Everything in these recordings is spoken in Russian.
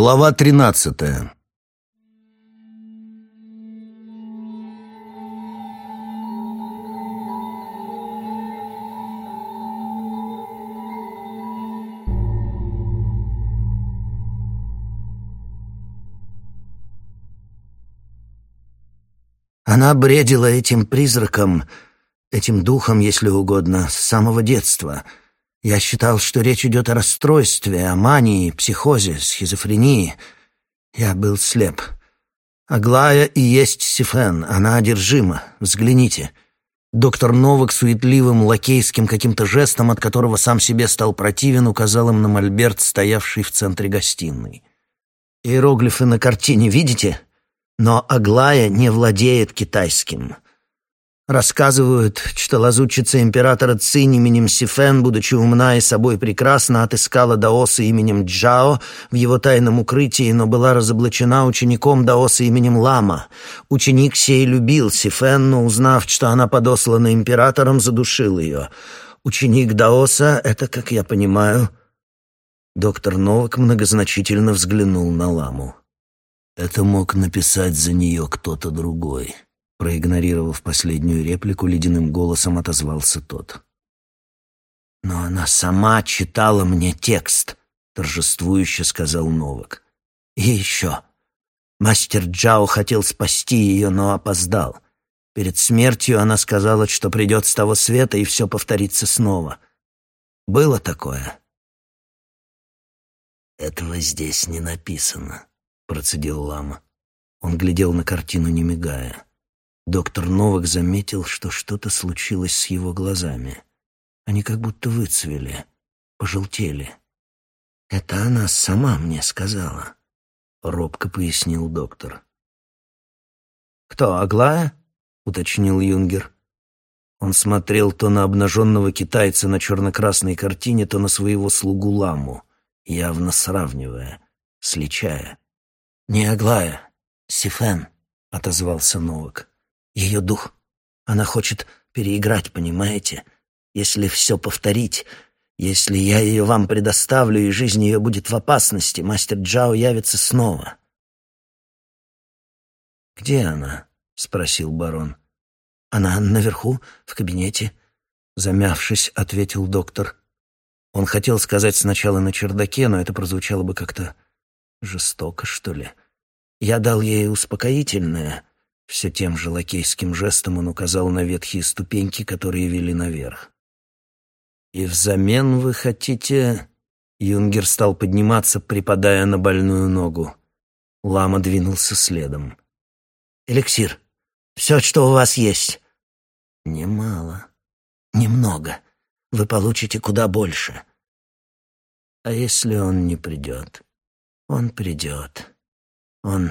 Глава тринадцатая Она бредила этим призраком, этим духом, если угодно, с самого детства. Я считал, что речь идет о расстройстве, о мании, психозе, схизофрении. Я был слеп. Аглая и есть Сифен, она одержима. Взгляните. Доктор Новак суетливым лакейским каким-то жестом, от которого сам себе стал противен, указал им на мольберт, стоявший в центре гостиной. Иероглифы на картине видите? Но Аглая не владеет китайским. Рассказывают, что лазутчица императора Цинь именем Сифен, будучи умна и собой прекрасна, отыскала Даоса именем Джао в его тайном укрытии, но была разоблачена учеником Даоса именем Лама. Ученик сей любил Сифен, но, узнав, что она подослана императором, задушил ее. Ученик Даоса — это, как я понимаю... Доктор Новак многозначительно взглянул на Ламу. Это мог написать за нее кто-то другой. Проигнорировав последнюю реплику, ледяным голосом отозвался тот. «Но она сама читала мне текст», — торжествующе сказал Новак. «И еще. Мастер Джао хотел спасти ее, но опоздал. Перед смертью она сказала, что придет с того света, и все повторится снова. Было такое?» «Этого здесь не написано», процедил лама. Он глядел на картину, не мигая. Доктор Новак заметил, что что-то случилось с его глазами. Они как будто выцвели, пожелтели. «Это она сама мне сказала», — робко пояснил доктор. «Кто, Аглая?» — уточнил Юнгер. Он смотрел то на обнаженного китайца на черно-красной картине, то на своего слугу Ламу, явно сравнивая, сличая. «Не Аглая, Сифен», — отозвался Новак. «Ее дух. Она хочет переиграть, понимаете? Если все повторить, если я ее вам предоставлю, и жизнь ее будет в опасности, мастер Джао явится снова». «Где она?» — спросил барон. «Она наверху, в кабинете», — замявшись, ответил доктор. Он хотел сказать сначала на чердаке, но это прозвучало бы как-то жестоко, что ли. Я дал ей успокоительное. Все тем же лакейским жестом он указал на ветхие ступеньки, которые вели наверх. «И взамен вы хотите...» Юнгер стал подниматься, припадая на больную ногу. Лама двинулся следом. «Эликсир, все, что у вас есть». «Немало. Немного. Вы получите куда больше». «А если он не придет?» «Он придет. «Он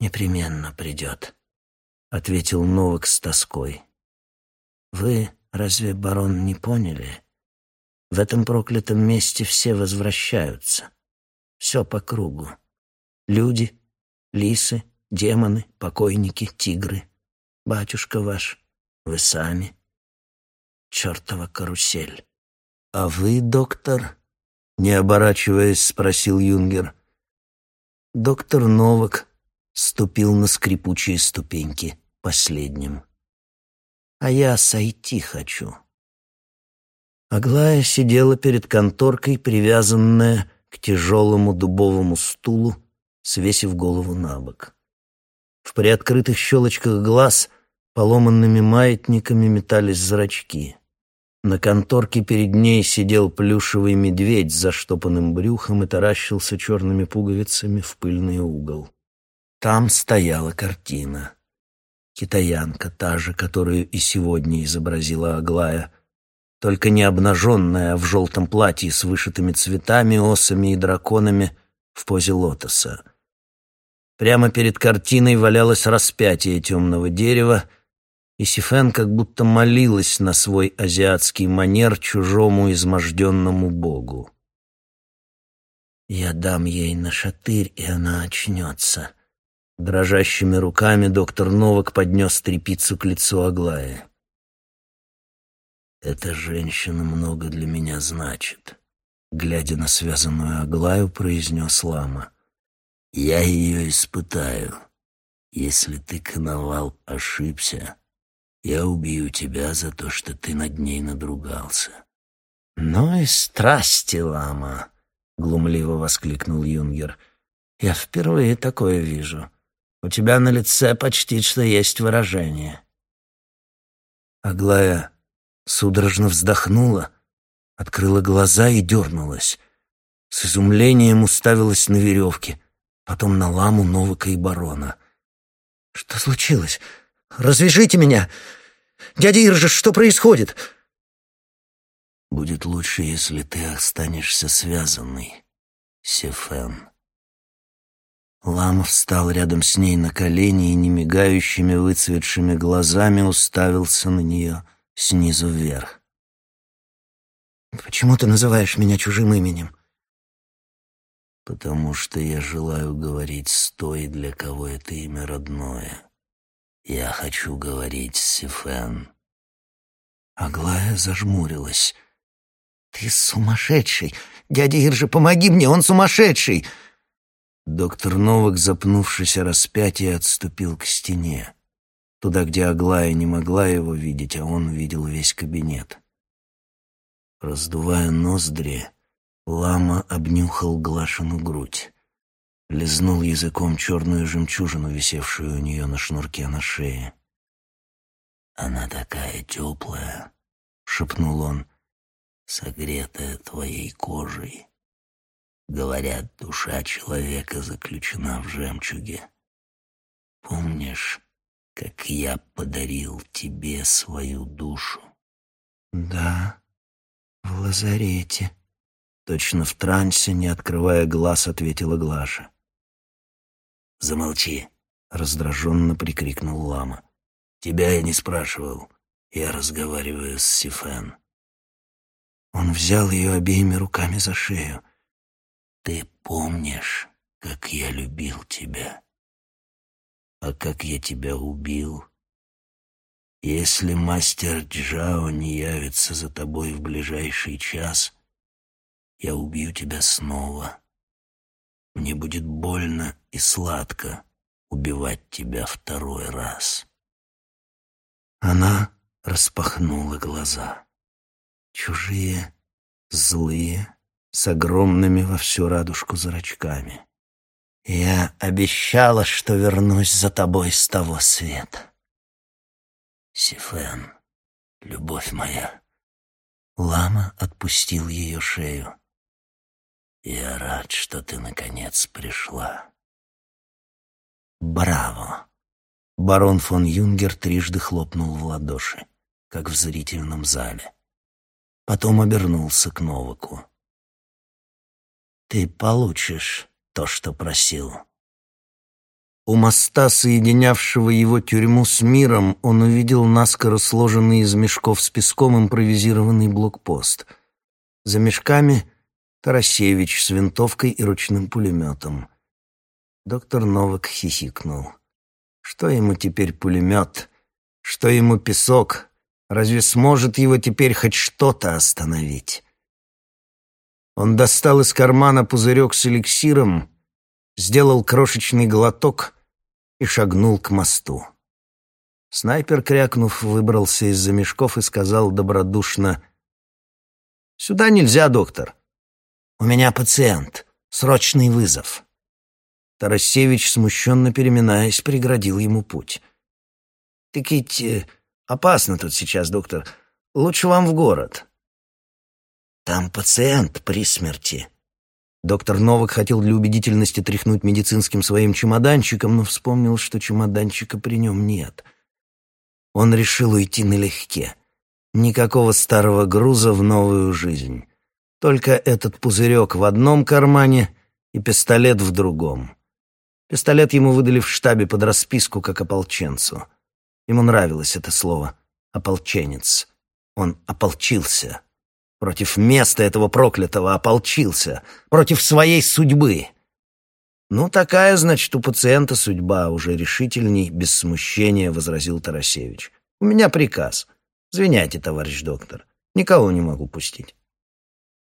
непременно придет», — ответил Новак с тоской. «Вы разве, барон, не поняли? В этом проклятом месте все возвращаются. Все по кругу. Люди, лисы, демоны, покойники, тигры. Батюшка ваш, вы сами. Чертова карусель. А вы, доктор?» Не оборачиваясь, спросил Юнгер. Доктор Новак ступил на скрипучие ступеньки последним. А я сойти хочу. Аглая сидела перед конторкой, привязанная к тяжелому дубовому стулу, свесив голову на бок. В приоткрытых щелочках глаз поломанными маятниками метались зрачки. На конторке перед ней сидел плюшевый медведь с заштопанным брюхом и таращился черными пуговицами в пыльный угол. Там стояла картина. Китаянка, та же, которую и сегодня изобразила Аглая, только не обнаженная, а в желтом платье с вышитыми цветами, осами и драконами в позе лотоса. Прямо перед картиной валялось распятие темного дерева — и Сифен как будто молилась на свой азиатский манер чужому изможденному богу. «Я дам ей на шатырь, и она очнется». Дрожащими руками доктор Новак поднес трепицу к лицу Аглаи. «Эта женщина много для меня значит», — глядя на связанную Аглаю, произнес Лама. Я ее испытаю. Если ты, Коновал, ошибся, я убью тебя за то, что ты над ней надругался». «Ну и страсти, лама!» — глумливо воскликнул Юнгер. «Я впервые такое вижу. У тебя на лице почти что есть выражение». Аглая судорожно вздохнула, открыла глаза и дернулась. С изумлением уставилась на веревки, потом на ламу Новака и барона. «Что случилось? Развяжите меня! Дядя Иржа, что происходит?» «Будет лучше, если ты останешься связанный, Сефен». Лама встал рядом с ней на колени и немигающими выцветшими глазами уставился на нее снизу вверх. «Почему ты называешь меня чужим именем?» «Потому что я желаю говорить с той, для кого это имя родное. Я хочу говорить с Сифен». Аглая зажмурилась. «Ты сумасшедший! Дядя Иржи, помоги мне, он сумасшедший!» Доктор Новак, запнувшись о распятие, отступил к стене. Туда, где Аглая не могла его видеть, а он видел весь кабинет. Раздувая ноздри, лама обнюхал Глашину грудь. Лизнул языком черную жемчужину, висевшую у нее на шнурке на шее. «Она такая теплая», — шепнул он, — «согретая твоей кожей». Говорят, душа человека заключена в жемчуге. Помнишь, как я подарил тебе свою душу? Да, в лазарете. Точно в трансе, не открывая глаз, ответила Глаша. Замолчи, раздраженно прикрикнул лама. Тебя я не спрашивал. Я разговариваю с Сифен. Он взял ее обеими руками за шею. Ты помнишь, как я любил тебя? А как я тебя убил? Если мастер Джао не явится за тобой в ближайший час, я убью тебя снова. Мне будет больно и сладко убивать тебя второй раз. Она распахнула глаза. Чужие, злые, с огромными во всю радужку зрачками. «Я обещала, что вернусь за тобой с того света». «Сифен, любовь моя». Лама отпустил ее шею. «Я рад, что ты, наконец, пришла». «Браво!» Барон фон Юнгер трижды хлопнул в ладоши, как в зрительном зале. Потом обернулся к Новаку. Ты получишь то, что просил. У моста, соединявшего его тюрьму с миром, он увидел наскоро сложенный из мешков с песком импровизированный блокпост. За мешками — Тарасевич с винтовкой и ручным пулеметом. Доктор Новак хихикнул. Что ему теперь пулемет? Что ему песок? Разве сможет его теперь хоть что-то остановить? Он достал из кармана пузырек с эликсиром, сделал крошечный глоток и шагнул к мосту. Снайпер, крякнув, выбрался из-за мешков и сказал добродушно «Сюда нельзя, доктор. У меня пациент. Срочный вызов». Тарасевич, смущенно переминаясь, преградил ему путь. «Так ведь э, опасно тут сейчас, доктор. Лучше вам в город». Там пациент при смерти. Доктор Новак хотел для убедительности тряхнуть медицинским своим чемоданчиком, но вспомнил, что чемоданчика при нем нет. Он решил уйти налегке. Никакого старого груза в новую жизнь. Только этот пузырек в одном кармане и пистолет в другом. Пистолет ему выдали в штабе под расписку как ополченцу. Ему нравилось это слово «ополченец». Он ополчился против места этого проклятого ополчился, против своей судьбы. «Ну, такая, значит, у пациента судьба», — уже решительней, без смущения возразил Тарасевич. «У меня приказ. Звиняйте, товарищ доктор. Никого не могу пустить».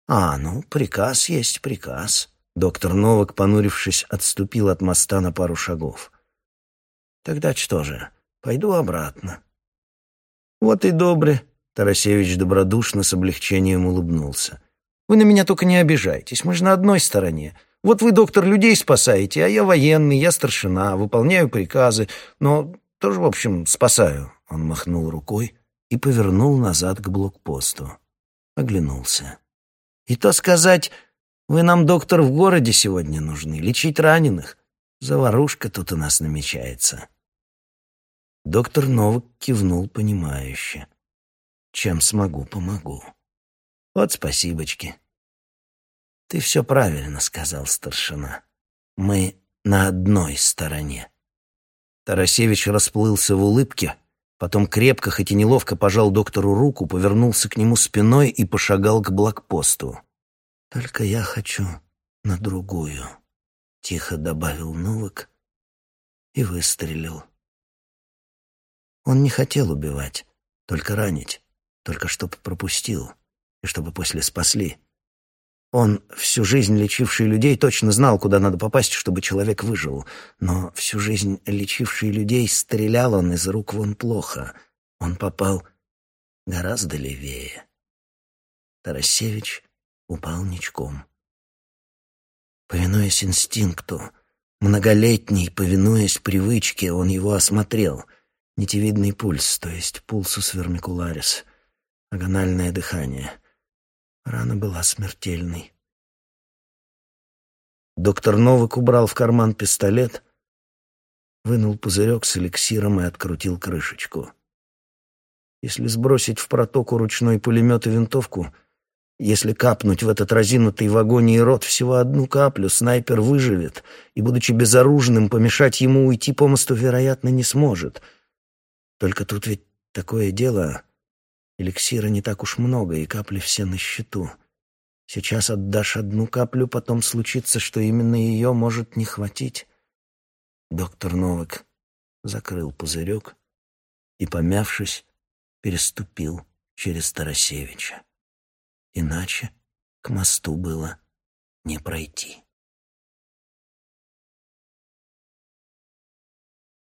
«А, ну, приказ есть приказ», Доктор Новак, понурившись, отступил от моста на пару шагов. «Тогда что же, пойду обратно». «Вот и добре», — Тарасевич добродушно с облегчением улыбнулся. «Вы на меня только не обижайтесь, мы же на одной стороне. Вот вы, доктор, людей спасаете, а я военный, я старшина, выполняю приказы, но тоже, в общем, спасаю». Он махнул рукой и повернул назад к блокпосту. Оглянулся. «И то сказать, вы нам, доктор, в городе сегодня нужны, лечить раненых. Заварушка тут у нас намечается». Доктор Новак кивнул понимающе. «Чем смогу, помогу. Вот спасибочки». «Ты все правильно сказал, старшина. Мы на одной стороне». Тарасевич расплылся в улыбке, потом крепко, хоть и неловко пожал доктору руку, повернулся к нему спиной и пошагал к блокпосту. «Только я хочу на другую», — тихо добавил Новак и выстрелил. Он не хотел убивать, только ранить, только чтобы пропустил и чтобы после спасли. Он, всю жизнь лечивший людей, точно знал, куда надо попасть, чтобы человек выжил. Но всю жизнь лечивший людей стрелял он из рук вон плохо. Он попал гораздо левее. Тарасевич упал ничком. Повинуясь инстинкту, многолетний, повинуясь привычке, он его осмотрел. Нитевидный пульс, то есть пулсус вермикуларис, агональное дыхание. Рана была смертельной. Доктор Новак убрал в карман пистолет, вынул пузырек с эликсиром и открутил крышечку. Если сбросить в протоку ручной пулемет и винтовку, если капнуть в этот разинутый в агонии рот всего одну каплю, снайпер выживет, и, будучи безоружным, помешать ему уйти по мосту, вероятно, не сможет. Только тут ведь такое дело... Эликсира не так уж много, и капли все на счету. Сейчас отдашь одну каплю, потом случится, что именно ее может не хватить. Доктор Новак закрыл пузырек и, помявшись, переступил через Тарасевича. Иначе к мосту было не пройти.